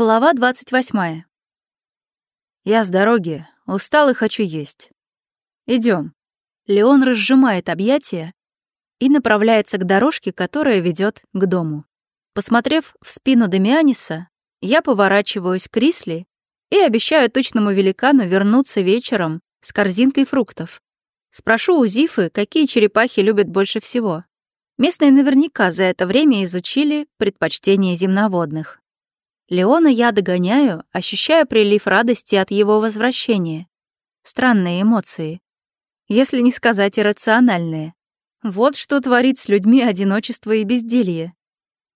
Глава 28. Я с дороги, устал и хочу есть. Идем. Леон разжимает объятия и направляется к дорожке, которая ведет к дому. Посмотрев в спину Демианиса, я поворачиваюсь к Рисли и обещаю точному великану вернуться вечером с корзинкой фруктов. Спрошу у Зифы, какие черепахи любят больше всего. Местные наверняка за это время изучили предпочтения земноводных. Леона я догоняю, ощущая прилив радости от его возвращения. Странные эмоции. Если не сказать иррациональные. Вот что творит с людьми одиночество и безделье.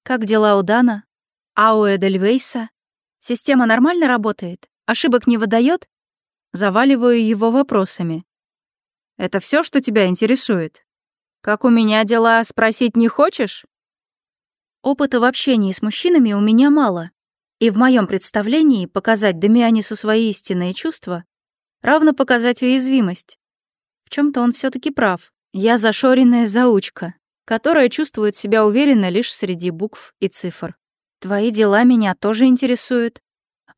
Как дела у Дана? А у Эдельвейса? Система нормально работает? Ошибок не выдает? Заваливаю его вопросами. Это все, что тебя интересует? Как у меня дела, спросить не хочешь? Опыта в общении с мужчинами у меня мало, и в моем представлении показать Дамианису свои истинные чувства равно показать уязвимость. В чем то он все таки прав. Я зашоренная заучка, которая чувствует себя уверенно лишь среди букв и цифр. Твои дела меня тоже интересуют.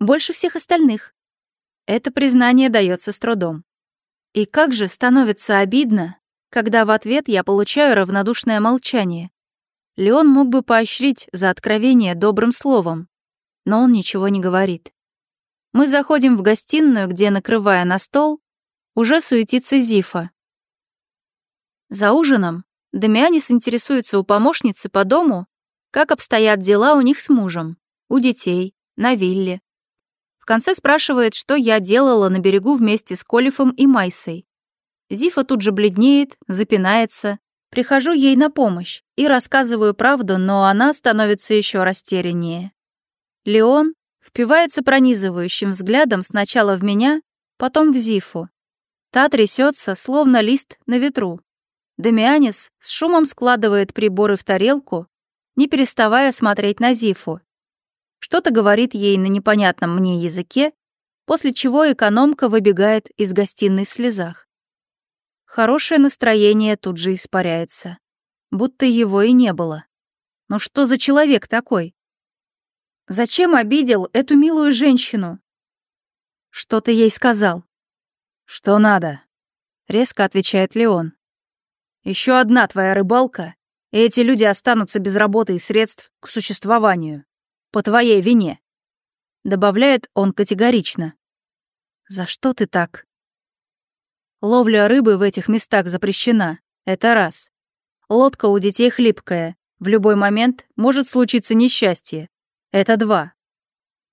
Больше всех остальных. Это признание дается с трудом. И как же становится обидно, когда в ответ я получаю равнодушное молчание. Леон мог бы поощрить за откровение добрым словом но он ничего не говорит. Мы заходим в гостиную, где, накрывая на стол, уже суетится Зифа. За ужином Дамианис интересуется у помощницы по дому, как обстоят дела у них с мужем, у детей, на вилле. В конце спрашивает, что я делала на берегу вместе с Колифом и Майсой. Зифа тут же бледнеет, запинается. Прихожу ей на помощь и рассказываю правду, но она становится еще растеряннее. Леон впивается пронизывающим взглядом сначала в меня, потом в Зифу. Та трясется, словно лист на ветру. Дамианис с шумом складывает приборы в тарелку, не переставая смотреть на Зифу. Что-то говорит ей на непонятном мне языке, после чего экономка выбегает из гостиной в слезах. Хорошее настроение тут же испаряется, будто его и не было. Но что за человек такой? Зачем обидел эту милую женщину? Что ты ей сказал? Что надо? Резко отвечает Леон. Еще одна твоя рыбалка, и эти люди останутся без работы и средств к существованию. По твоей вине. Добавляет он категорично. За что ты так? Ловля рыбы в этих местах запрещена. Это раз. Лодка у детей хлипкая. В любой момент может случиться несчастье. Это два.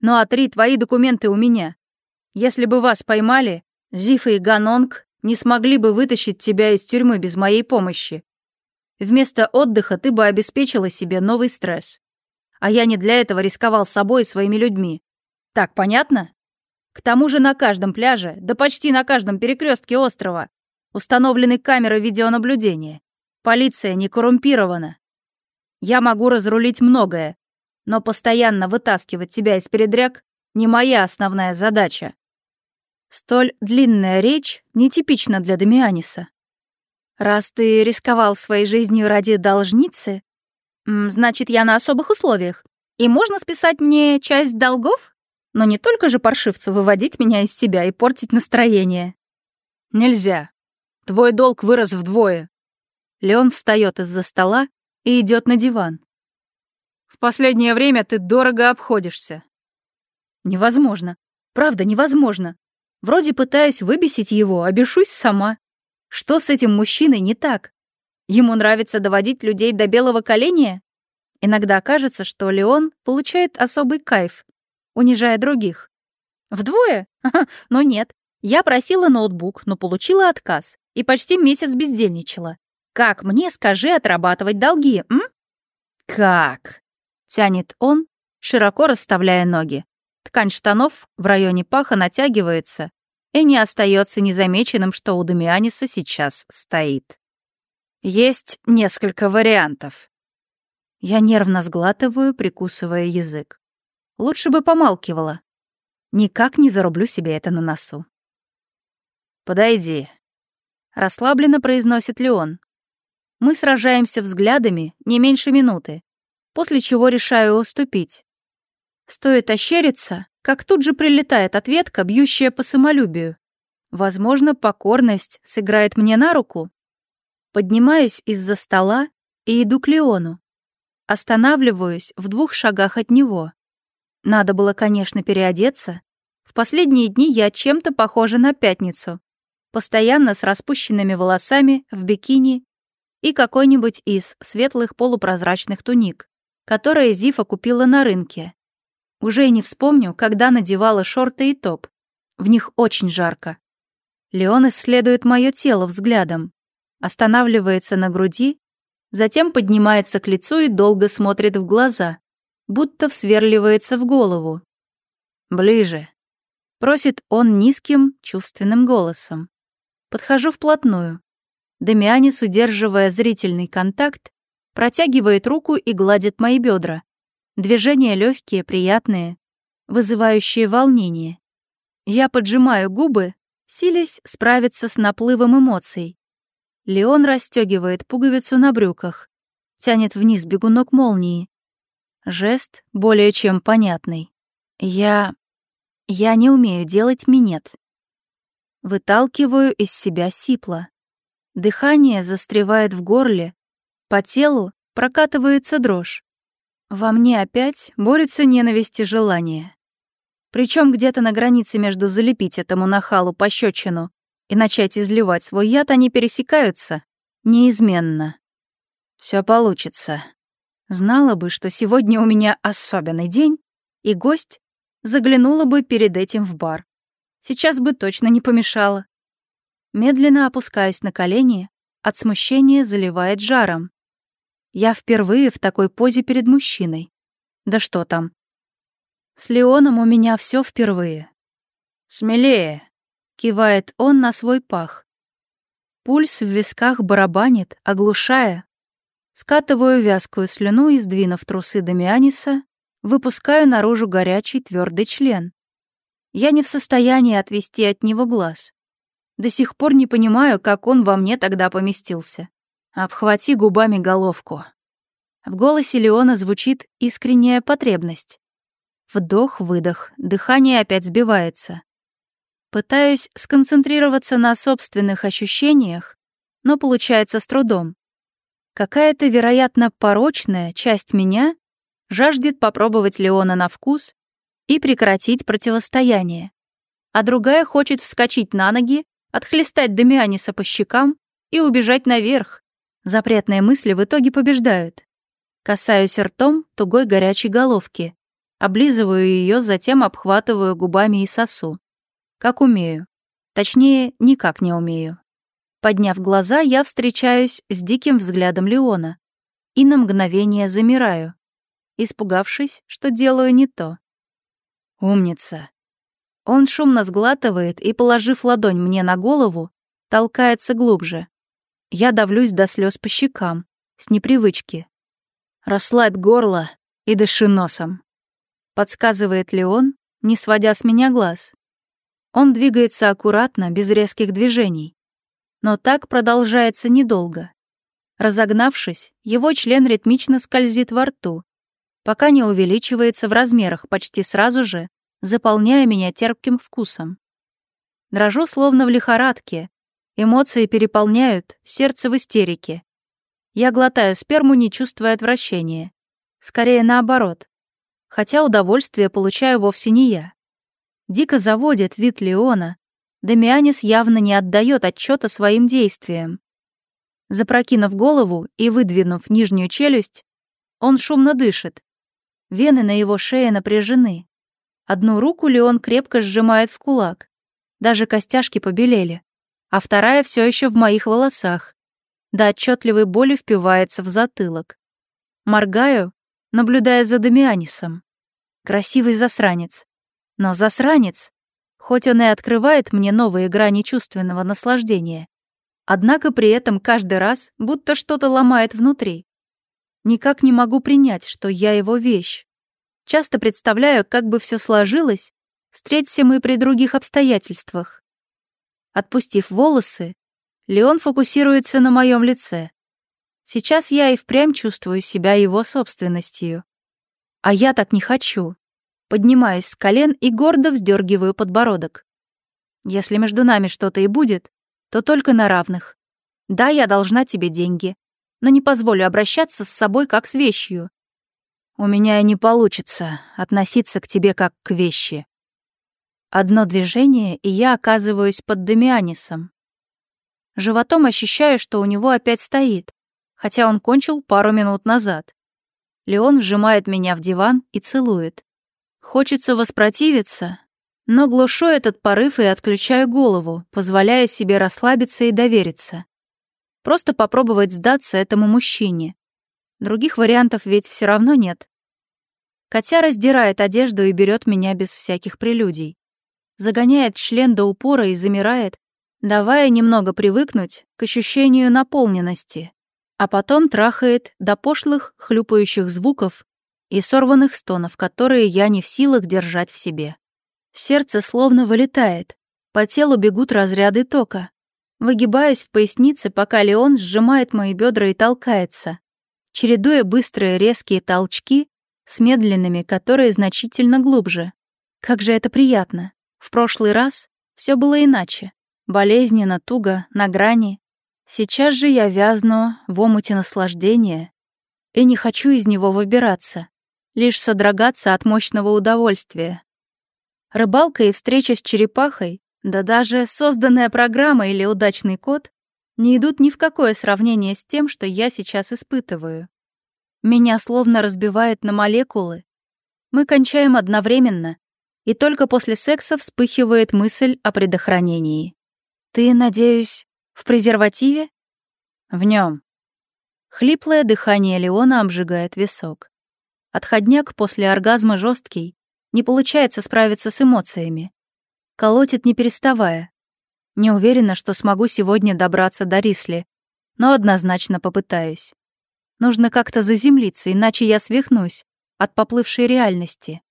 Ну а три твои документы у меня. Если бы вас поймали, Зифа и Ганонг не смогли бы вытащить тебя из тюрьмы без моей помощи. Вместо отдыха ты бы обеспечила себе новый стресс. А я не для этого рисковал собой и своими людьми. Так понятно? К тому же на каждом пляже, да почти на каждом перекрестке острова, установлены камеры видеонаблюдения. Полиция не коррумпирована. Я могу разрулить многое, но постоянно вытаскивать тебя из передряг не моя основная задача. Столь длинная речь нетипична для Дамианиса. Раз ты рисковал своей жизнью ради должницы, значит, я на особых условиях, и можно списать мне часть долгов? Но не только же паршивцу выводить меня из себя и портить настроение. Нельзя. Твой долг вырос вдвое. Леон встает из-за стола и идет на диван последнее время ты дорого обходишься». «Невозможно. Правда, невозможно. Вроде пытаюсь выбесить его, обешусь сама. Что с этим мужчиной не так? Ему нравится доводить людей до белого коленя? Иногда кажется, что Леон получает особый кайф, унижая других. Вдвое? Но нет. Я просила ноутбук, но получила отказ и почти месяц бездельничала. Как мне, скажи, отрабатывать долги, м? Как? Тянет он, широко расставляя ноги. Ткань штанов в районе паха натягивается и не остается незамеченным, что у Дамианиса сейчас стоит. Есть несколько вариантов. Я нервно сглатываю, прикусывая язык. Лучше бы помалкивала. Никак не зарублю себе это на носу. «Подойди», — расслабленно произносит Леон. Мы сражаемся взглядами не меньше минуты после чего решаю уступить. Стоит ощериться, как тут же прилетает ответка, бьющая по самолюбию. Возможно, покорность сыграет мне на руку. Поднимаюсь из-за стола и иду к Леону. Останавливаюсь в двух шагах от него. Надо было, конечно, переодеться. В последние дни я чем-то похожа на пятницу. Постоянно с распущенными волосами, в бикини и какой-нибудь из светлых полупрозрачных туник которое Зифа купила на рынке. Уже и не вспомню, когда надевала шорты и топ. В них очень жарко. Леон исследует мое тело взглядом, останавливается на груди, затем поднимается к лицу и долго смотрит в глаза, будто всверливается в голову. «Ближе», — просит он низким, чувственным голосом. Подхожу вплотную. Дамианис, удерживая зрительный контакт, протягивает руку и гладит мои бедра. Движения легкие, приятные, вызывающие волнение. Я поджимаю губы, силясь справиться с наплывом эмоций. Леон расстегивает пуговицу на брюках, тянет вниз бегунок молнии. Жест более чем понятный. Я... я не умею делать минет. Выталкиваю из себя сипло. Дыхание застревает в горле, по телу прокатывается дрожь. Во мне опять борется ненависть и желание. Причем где-то на границе между залепить этому нахалу пощечину и начать изливать свой яд они пересекаются неизменно. Все получится. Знала бы, что сегодня у меня особенный день, и гость заглянула бы перед этим в бар. Сейчас бы точно не помешало. Медленно опускаюсь на колени, от смущения заливает жаром. Я впервые в такой позе перед мужчиной. Да что там. С Леоном у меня все впервые. «Смелее!» — кивает он на свой пах. Пульс в висках барабанит, оглушая. Скатываю вязкую слюну и, сдвинув трусы Дамианиса, выпускаю наружу горячий твердый член. Я не в состоянии отвести от него глаз. До сих пор не понимаю, как он во мне тогда поместился. Обхвати губами головку. В голосе Леона звучит искренняя потребность. Вдох-выдох, дыхание опять сбивается. Пытаюсь сконцентрироваться на собственных ощущениях, но получается с трудом. Какая-то, вероятно, порочная часть меня жаждет попробовать Леона на вкус и прекратить противостояние, а другая хочет вскочить на ноги, отхлестать Дамианиса по щекам и убежать наверх, Запретные мысли в итоге побеждают. Касаюсь ртом тугой горячей головки. Облизываю ее, затем обхватываю губами и сосу. Как умею. Точнее, никак не умею. Подняв глаза, я встречаюсь с диким взглядом Леона. И на мгновение замираю, испугавшись, что делаю не то. «Умница!» Он шумно сглатывает и, положив ладонь мне на голову, толкается глубже. Я давлюсь до слез по щекам, с непривычки. «Расслабь горло и дыши носом», — подсказывает Леон, не сводя с меня глаз. Он двигается аккуратно, без резких движений. Но так продолжается недолго. Разогнавшись, его член ритмично скользит во рту, пока не увеличивается в размерах почти сразу же, заполняя меня терпким вкусом. Дрожу словно в лихорадке, Эмоции переполняют, сердце в истерике. Я глотаю сперму, не чувствуя отвращения. Скорее наоборот. Хотя удовольствие получаю вовсе не я. Дико заводит вид Леона. Дамианис явно не отдает отчета своим действиям. Запрокинув голову и выдвинув нижнюю челюсть, он шумно дышит. Вены на его шее напряжены. Одну руку Леон крепко сжимает в кулак. Даже костяшки побелели а вторая все еще в моих волосах. До отчетливой боли впивается в затылок. Моргаю, наблюдая за Дамианисом. Красивый засранец. Но засранец, хоть он и открывает мне новые грани чувственного наслаждения, однако при этом каждый раз будто что-то ломает внутри. Никак не могу принять, что я его вещь. Часто представляю, как бы все сложилось, встреться мы при других обстоятельствах. Отпустив волосы, Леон фокусируется на моем лице. Сейчас я и впрямь чувствую себя его собственностью. А я так не хочу. Поднимаюсь с колен и гордо вздергиваю подбородок. Если между нами что-то и будет, то только на равных. Да, я должна тебе деньги, но не позволю обращаться с собой как с вещью. У меня и не получится относиться к тебе как к вещи. Одно движение, и я оказываюсь под Дамианисом. Животом ощущаю, что у него опять стоит, хотя он кончил пару минут назад. Леон сжимает меня в диван и целует. Хочется воспротивиться, но глушу этот порыв и отключаю голову, позволяя себе расслабиться и довериться. Просто попробовать сдаться этому мужчине. Других вариантов ведь все равно нет. Котя раздирает одежду и берет меня без всяких прелюдий загоняет член до упора и замирает, давая немного привыкнуть к ощущению наполненности, а потом трахает до пошлых хлюпающих звуков и сорванных стонов, которые я не в силах держать в себе. Сердце словно вылетает, по телу бегут разряды тока. Выгибаюсь в пояснице, пока Леон сжимает мои бедра и толкается, чередуя быстрые резкие толчки с медленными, которые значительно глубже. Как же это приятно! В прошлый раз все было иначе. Болезненно, туго, на грани. Сейчас же я вязну в омуте наслаждения и не хочу из него выбираться, лишь содрогаться от мощного удовольствия. Рыбалка и встреча с черепахой, да даже созданная программа или удачный код не идут ни в какое сравнение с тем, что я сейчас испытываю. Меня словно разбивает на молекулы. Мы кончаем одновременно, и только после секса вспыхивает мысль о предохранении. «Ты, надеюсь, в презервативе?» «В нем. Хриплое дыхание Леона обжигает висок. Отходняк после оргазма жесткий, не получается справиться с эмоциями. Колотит не переставая. Не уверена, что смогу сегодня добраться до Рисли, но однозначно попытаюсь. Нужно как-то заземлиться, иначе я свихнусь от поплывшей реальности.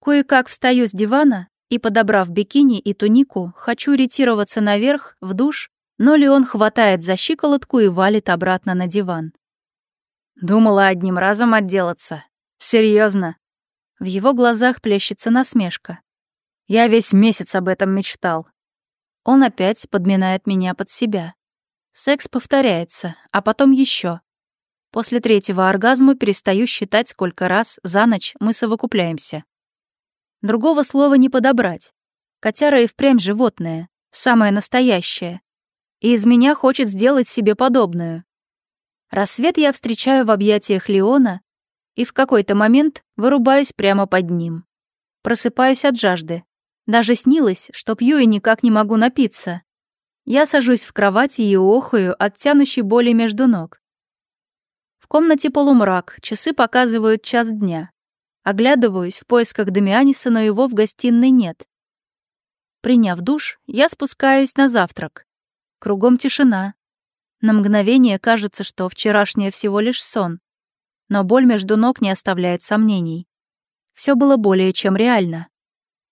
Кое-как встаю с дивана и, подобрав бикини и тунику, хочу ретироваться наверх, в душ, но Леон хватает за щиколотку и валит обратно на диван. Думала одним разом отделаться. Серьезно. В его глазах плещется насмешка. Я весь месяц об этом мечтал. Он опять подминает меня под себя. Секс повторяется, а потом еще. После третьего оргазма перестаю считать, сколько раз за ночь мы совокупляемся. Другого слова не подобрать. Котяра и впрямь животное, самое настоящее. И из меня хочет сделать себе подобную. Рассвет я встречаю в объятиях Леона и в какой-то момент вырубаюсь прямо под ним. Просыпаюсь от жажды. Даже снилось, что пью и никак не могу напиться. Я сажусь в кровати и охаю от тянущей боли между ног. В комнате полумрак, часы показывают час дня. Оглядываюсь в поисках Дамианиса, но его в гостиной нет. Приняв душ, я спускаюсь на завтрак. Кругом тишина. На мгновение кажется, что вчерашнее всего лишь сон. Но боль между ног не оставляет сомнений. Все было более чем реально.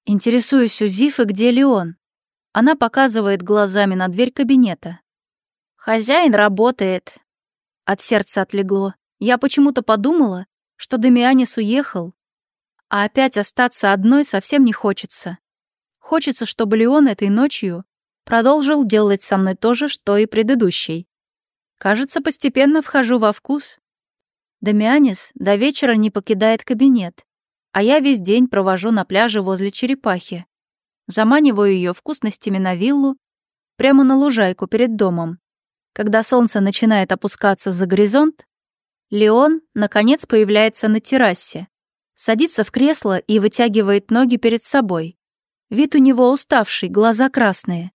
Интересуюсь у Зифы, где Леон. Она показывает глазами на дверь кабинета. «Хозяин работает». От сердца отлегло. Я почему-то подумала, что Дамианис уехал, а опять остаться одной совсем не хочется. Хочется, чтобы Леон этой ночью продолжил делать со мной то же, что и предыдущий. Кажется, постепенно вхожу во вкус. Дамианис до вечера не покидает кабинет, а я весь день провожу на пляже возле черепахи. Заманиваю ее вкусностями на виллу, прямо на лужайку перед домом. Когда солнце начинает опускаться за горизонт, Леон, наконец, появляется на террасе. Садится в кресло и вытягивает ноги перед собой. Вид у него уставший, глаза красные.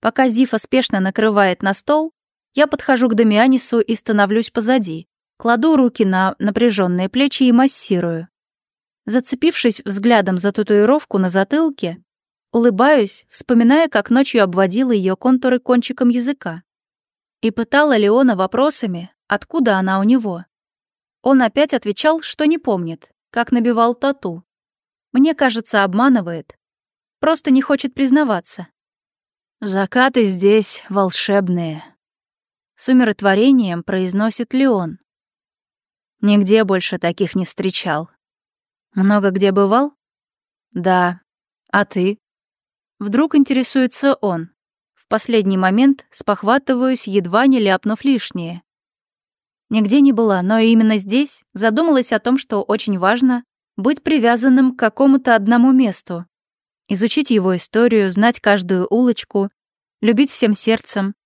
Пока Зифа спешно накрывает на стол, я подхожу к Дамианису и становлюсь позади. Кладу руки на напряженные плечи и массирую. Зацепившись взглядом за татуировку на затылке, улыбаюсь, вспоминая, как ночью обводила ее контуры кончиком языка. И пытала Леона вопросами, откуда она у него. Он опять отвечал, что не помнит как набивал тату. Мне кажется, обманывает. Просто не хочет признаваться. «Закаты здесь волшебные», — с умиротворением произносит Леон. «Нигде больше таких не встречал. Много где бывал?» «Да. А ты?» Вдруг интересуется он. В последний момент спохватываюсь, едва не ляпнув лишнее. Нигде не была, но именно здесь задумалась о том, что очень важно быть привязанным к какому-то одному месту. Изучить его историю, знать каждую улочку, любить всем сердцем.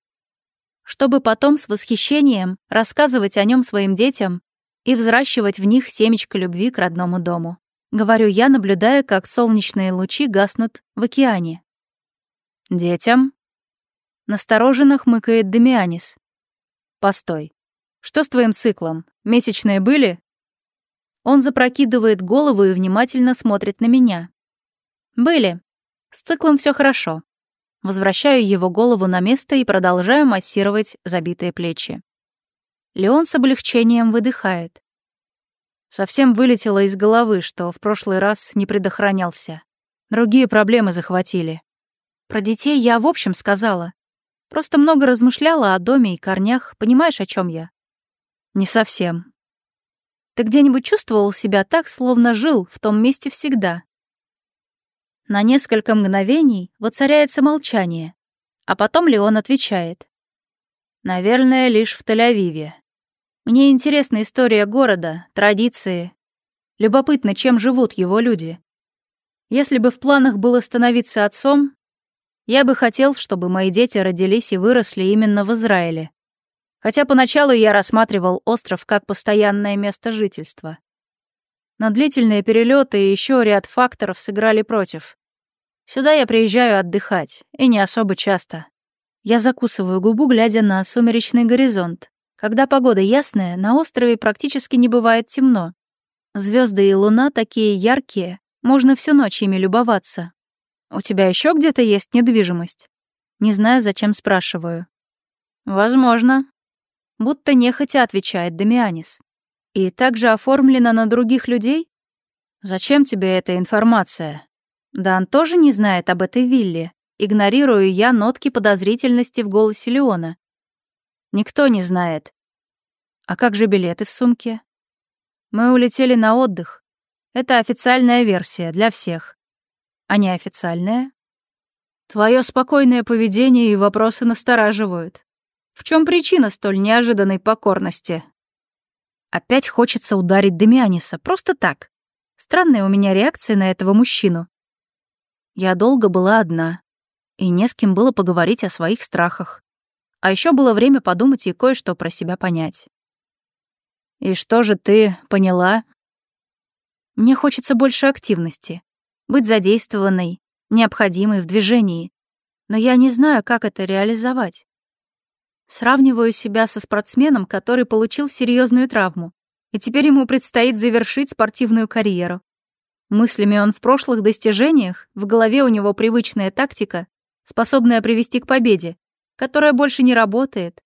Чтобы потом с восхищением рассказывать о нем своим детям и взращивать в них семечко любви к родному дому. Говорю я, наблюдая, как солнечные лучи гаснут в океане. «Детям?» Настороженно хмыкает Демианис. «Постой. Что с твоим циклом? Месячные были?» Он запрокидывает голову и внимательно смотрит на меня. «Были. С циклом все хорошо». Возвращаю его голову на место и продолжаю массировать забитые плечи. Леон с облегчением выдыхает. Совсем вылетело из головы, что в прошлый раз не предохранялся. Другие проблемы захватили. Про детей я в общем сказала. Просто много размышляла о доме и корнях, понимаешь, о чем я? Не совсем. Ты где-нибудь чувствовал себя так, словно жил в том месте всегда? На несколько мгновений воцаряется молчание, а потом Леон отвечает. Наверное, лишь в Тель-Авиве. Мне интересна история города, традиции. Любопытно, чем живут его люди. Если бы в планах было становиться отцом, я бы хотел, чтобы мои дети родились и выросли именно в Израиле хотя поначалу я рассматривал остров как постоянное место жительства. Но длительные перелеты и еще ряд факторов сыграли против. Сюда я приезжаю отдыхать, и не особо часто. Я закусываю губу, глядя на сумеречный горизонт. Когда погода ясная, на острове практически не бывает темно. Звезды и луна такие яркие, можно всю ночь ими любоваться. У тебя еще где-то есть недвижимость? Не знаю, зачем спрашиваю. Возможно, будто нехотя отвечает Дамианис. «И также оформлена на других людей?» «Зачем тебе эта информация?» «Дан тоже не знает об этой вилле», игнорирую я нотки подозрительности в голосе Леона. «Никто не знает». «А как же билеты в сумке?» «Мы улетели на отдых. Это официальная версия для всех. А неофициальная?» «Твое спокойное поведение и вопросы настораживают. В чем причина столь неожиданной покорности? Опять хочется ударить Демианиса, просто так. Странная у меня реакция на этого мужчину. Я долго была одна, и не с кем было поговорить о своих страхах. А еще было время подумать и кое-что про себя понять. «И что же ты поняла?» «Мне хочется больше активности, быть задействованной, необходимой в движении. Но я не знаю, как это реализовать. Сравниваю себя со спортсменом, который получил серьезную травму, и теперь ему предстоит завершить спортивную карьеру. Мыслями он в прошлых достижениях, в голове у него привычная тактика, способная привести к победе, которая больше не работает.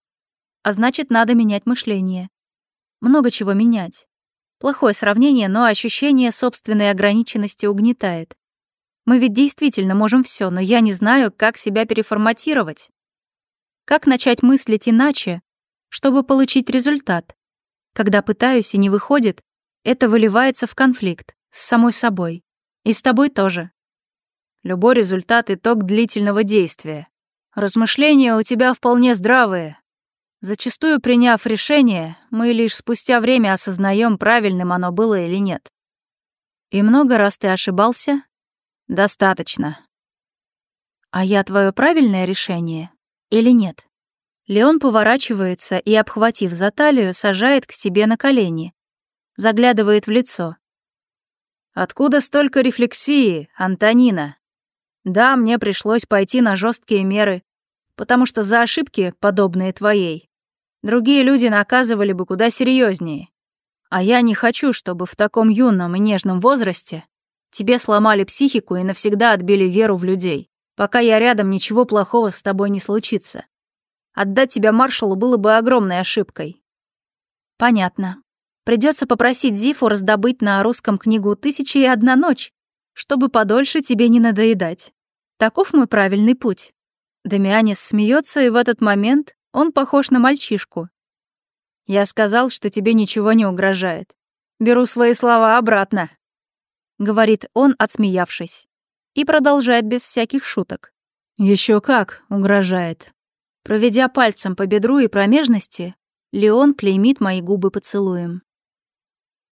А значит, надо менять мышление. Много чего менять. Плохое сравнение, но ощущение собственной ограниченности угнетает. Мы ведь действительно можем все, но я не знаю, как себя переформатировать. Как начать мыслить иначе, чтобы получить результат? Когда пытаюсь и не выходит, это выливается в конфликт с самой собой. И с тобой тоже. Любой результат — итог длительного действия. Размышления у тебя вполне здравые. Зачастую, приняв решение, мы лишь спустя время осознаем, правильным оно было или нет. И много раз ты ошибался? Достаточно. А я твое правильное решение или нет. Леон поворачивается и, обхватив за талию, сажает к себе на колени. Заглядывает в лицо. «Откуда столько рефлексии, Антонина?» «Да, мне пришлось пойти на жесткие меры, потому что за ошибки, подобные твоей, другие люди наказывали бы куда серьезнее. А я не хочу, чтобы в таком юном и нежном возрасте тебе сломали психику и навсегда отбили веру в людей. Пока я рядом, ничего плохого с тобой не случится. Отдать тебя маршалу было бы огромной ошибкой. Понятно. Придется попросить Зифу раздобыть на русском книгу «Тысяча и одна ночь», чтобы подольше тебе не надоедать. Таков мой правильный путь. Дамианис смеется, и в этот момент он похож на мальчишку. Я сказал, что тебе ничего не угрожает. Беру свои слова обратно, говорит он, отсмеявшись и продолжает без всяких шуток. Еще как угрожает. Проведя пальцем по бедру и промежности, Леон клеймит мои губы поцелуем.